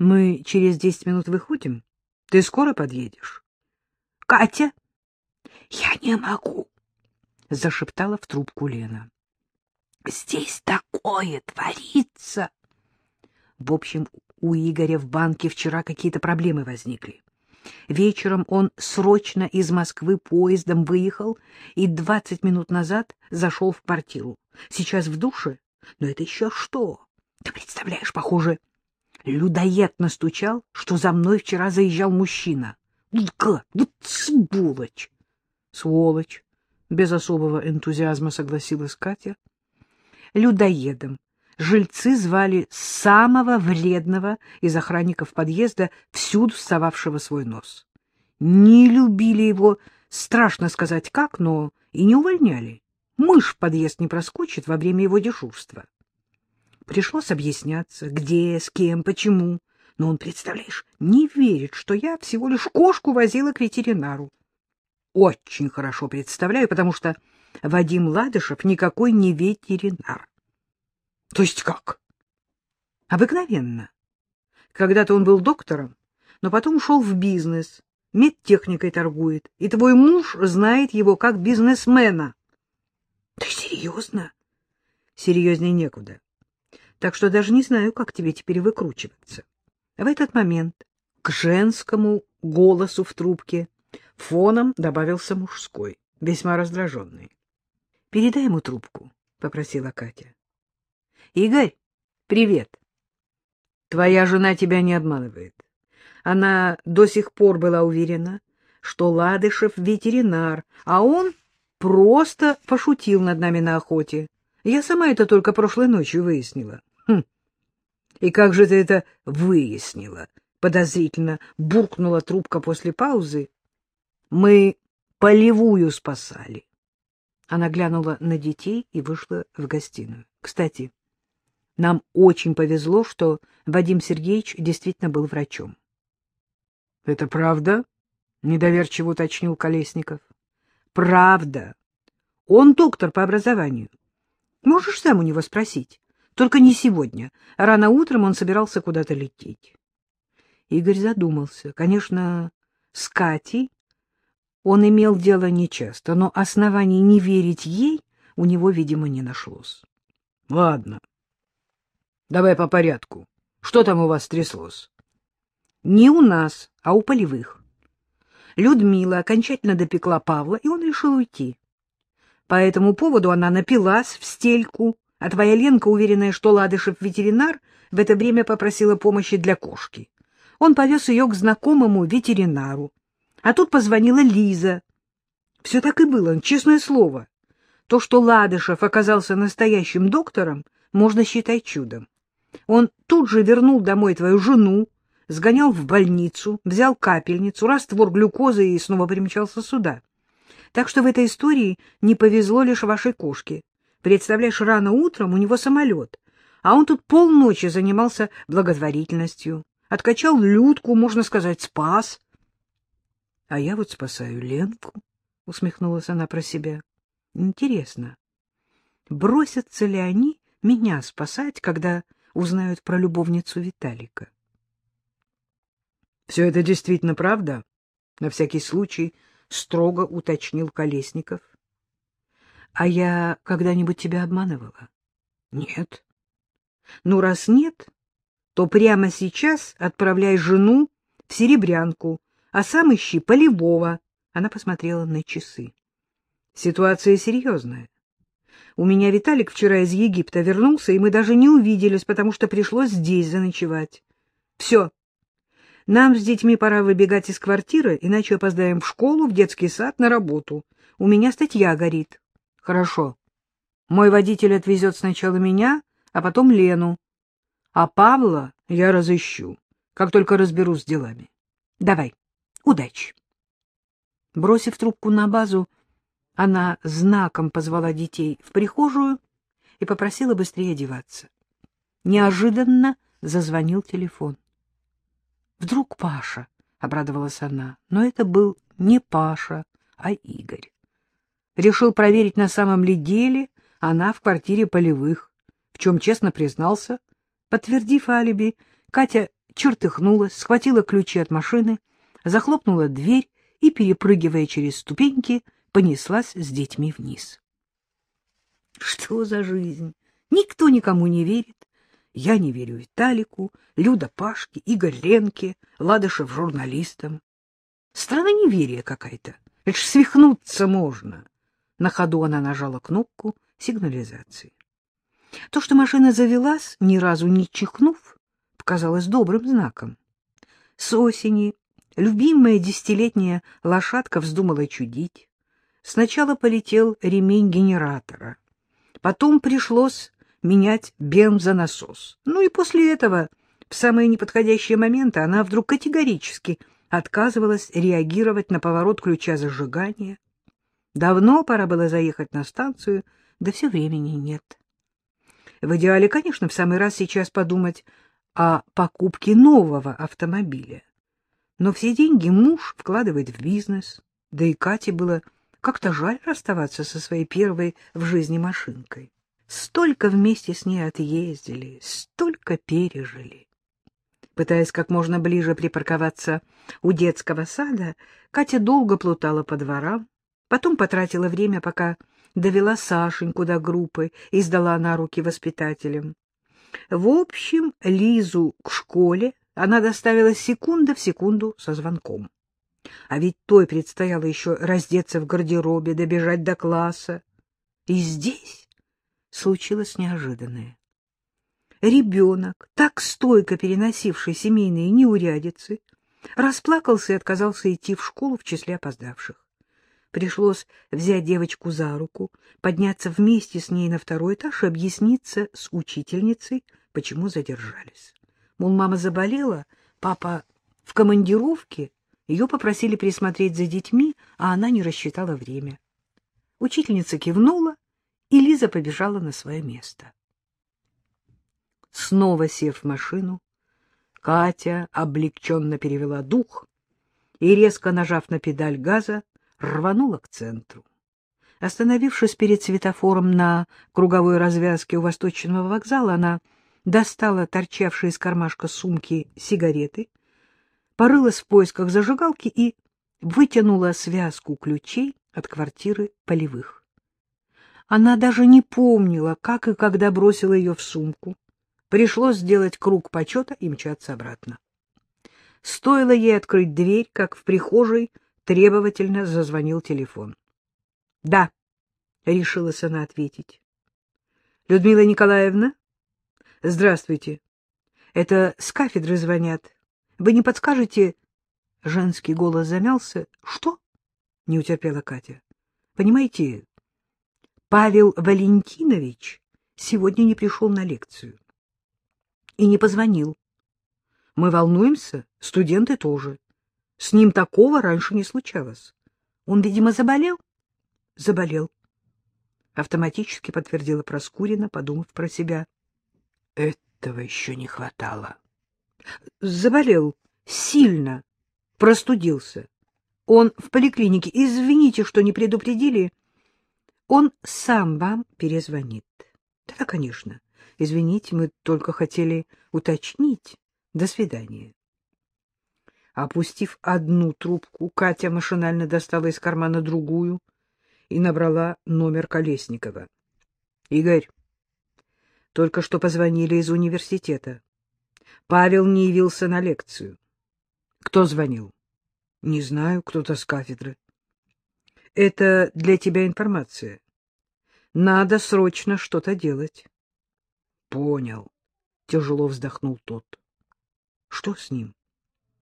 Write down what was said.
Мы через десять минут выходим. Ты скоро подъедешь? — Катя! — Я не могу, — зашептала в трубку Лена. — Здесь такое творится! В общем, у Игоря в банке вчера какие-то проблемы возникли. Вечером он срочно из Москвы поездом выехал и двадцать минут назад зашел в квартиру. Сейчас в душе? Но это еще что? Ты представляешь, похоже, людоед настучал, что за мной вчера заезжал мужчина. Вот, вот сволочь! Сволочь! Без особого энтузиазма согласилась Катя. Людоедом жильцы звали самого вредного из охранников подъезда, всюду совавшего свой нос. Не любили его, страшно сказать как, но и не увольняли. Мышь в подъезд не проскочит во время его дежурства. Пришлось объясняться, где, с кем, почему. Но он, представляешь, не верит, что я всего лишь кошку возила к ветеринару. Очень хорошо представляю, потому что Вадим Ладышев никакой не ветеринар. То есть как? Обыкновенно. Когда-то он был доктором, но потом ушел в бизнес, медтехникой торгует, и твой муж знает его как бизнесмена. Ты серьезно? Серьезнее некуда. Так что даже не знаю, как тебе теперь выкручиваться. В этот момент к женскому голосу в трубке фоном добавился мужской, весьма раздраженный. — Передай ему трубку, — попросила Катя. — Игорь, привет. Твоя жена тебя не обманывает. Она до сих пор была уверена, что Ладышев ветеринар, а он просто пошутил над нами на охоте. Я сама это только прошлой ночью выяснила. Хм. И как же ты это выяснила? Подозрительно буркнула трубка после паузы. Мы полевую спасали. Она глянула на детей и вышла в гостиную. Кстати, нам очень повезло, что Вадим Сергеевич действительно был врачом. — Это правда? — недоверчиво уточнил Колесников. — Правда. Он доктор по образованию. Можешь сам у него спросить. Только не сегодня. Рано утром он собирался куда-то лететь. Игорь задумался. Конечно, с Катей он имел дело нечасто, но оснований не верить ей у него, видимо, не нашлось. — Ладно, Давай по порядку. Что там у вас тряслось? Не у нас, а у полевых. Людмила окончательно допекла Павла, и он решил уйти. По этому поводу она напилась в стельку, а твоя Ленка, уверенная, что Ладышев ветеринар, в это время попросила помощи для кошки. Он повез ее к знакомому ветеринару. А тут позвонила Лиза. Все так и было, честное слово. То, что Ладышев оказался настоящим доктором, можно считать чудом. Он тут же вернул домой твою жену, сгонял в больницу, взял капельницу, раствор глюкозы и снова примчался сюда. Так что в этой истории не повезло лишь вашей кошке. Представляешь, рано утром у него самолет, а он тут полночи занимался благотворительностью, откачал Людку, можно сказать, спас. — А я вот спасаю Ленку, — усмехнулась она про себя. — Интересно, бросятся ли они меня спасать, когда узнают про любовницу Виталика. — Все это действительно правда? — на всякий случай строго уточнил Колесников. — А я когда-нибудь тебя обманывала? — Нет. — Ну, раз нет, то прямо сейчас отправляй жену в Серебрянку, а сам ищи Полевого. Она посмотрела на часы. Ситуация серьезная. У меня Виталик вчера из Египта вернулся, и мы даже не увиделись, потому что пришлось здесь заночевать. Все. Нам с детьми пора выбегать из квартиры, иначе опоздаем в школу, в детский сад, на работу. У меня статья горит. Хорошо. Мой водитель отвезет сначала меня, а потом Лену. А Павла я разыщу, как только разберусь с делами. Давай, удачи. Бросив трубку на базу, она знаком позвала детей в прихожую и попросила быстрее одеваться. Неожиданно зазвонил телефон. «Вдруг Паша?» — обрадовалась она. Но это был не Паша, а Игорь. Решил проверить, на самом ли деле она в квартире полевых, в чем честно признался. Подтвердив алиби, Катя чертыхнулась, схватила ключи от машины, захлопнула дверь и, перепрыгивая через ступеньки, понеслась с детьми вниз. Что за жизнь? Никто никому не верит. Я не верю Виталику, Люда Пашке, Игорь Ленке, Ладышев журналистам. Страна неверия какая-то. Это ж свихнуться можно. На ходу она нажала кнопку сигнализации. То, что машина завелась, ни разу не чихнув, показалось добрым знаком. С осени любимая десятилетняя лошадка вздумала чудить. Сначала полетел ремень генератора. Потом пришлось менять бензонасос. Ну и после этого, в самые неподходящие моменты, она вдруг категорически отказывалась реагировать на поворот ключа зажигания. Давно пора было заехать на станцию, да все времени нет. В идеале, конечно, в самый раз сейчас подумать о покупке нового автомобиля. Но все деньги муж вкладывает в бизнес, да и Кате было как-то жаль расставаться со своей первой в жизни машинкой. Столько вместе с ней отъездили, столько пережили. Пытаясь как можно ближе припарковаться у детского сада, Катя долго плутала по дворам, потом потратила время, пока довела Сашеньку до группы и сдала на руки воспитателям. В общем, Лизу к школе она доставила секунда в секунду со звонком. А ведь той предстояло еще раздеться в гардеробе, добежать до класса. И здесь случилось неожиданное. Ребенок, так стойко переносивший семейные неурядицы, расплакался и отказался идти в школу в числе опоздавших. Пришлось взять девочку за руку, подняться вместе с ней на второй этаж и объясниться с учительницей, почему задержались. Мол, мама заболела, папа в командировке, ее попросили присмотреть за детьми, а она не рассчитала время. Учительница кивнула, и Лиза побежала на свое место. Снова сев в машину, Катя облегченно перевела дух и, резко нажав на педаль газа, рванула к центру. Остановившись перед светофором на круговой развязке у Восточного вокзала, она достала торчавшие из кармашка сумки сигареты, порылась в поисках зажигалки и вытянула связку ключей от квартиры полевых. Она даже не помнила, как и когда бросила ее в сумку. Пришлось сделать круг почета и мчаться обратно. Стоило ей открыть дверь, как в прихожей требовательно зазвонил телефон. — Да, — решилась она ответить. — Людмила Николаевна? — Здравствуйте. Это с кафедры звонят. Вы не подскажете... Женский голос замялся. — Что? — не утерпела Катя. — Понимаете, Павел Валентинович сегодня не пришел на лекцию. И не позвонил. Мы волнуемся, студенты тоже. С ним такого раньше не случалось. Он, видимо, заболел? Заболел. Автоматически подтвердила Проскурина, подумав про себя. Этого еще не хватало. Заболел. Сильно. Простудился. Он в поликлинике. Извините, что не предупредили. Он сам вам перезвонит. Да, конечно. Извините, мы только хотели уточнить. До свидания. Опустив одну трубку, Катя машинально достала из кармана другую и набрала номер Колесникова. — Игорь, только что позвонили из университета. Павел не явился на лекцию. — Кто звонил? — Не знаю, кто-то с кафедры. — Это для тебя информация. Надо срочно что-то делать. — Понял. — тяжело вздохнул тот. — Что с ним?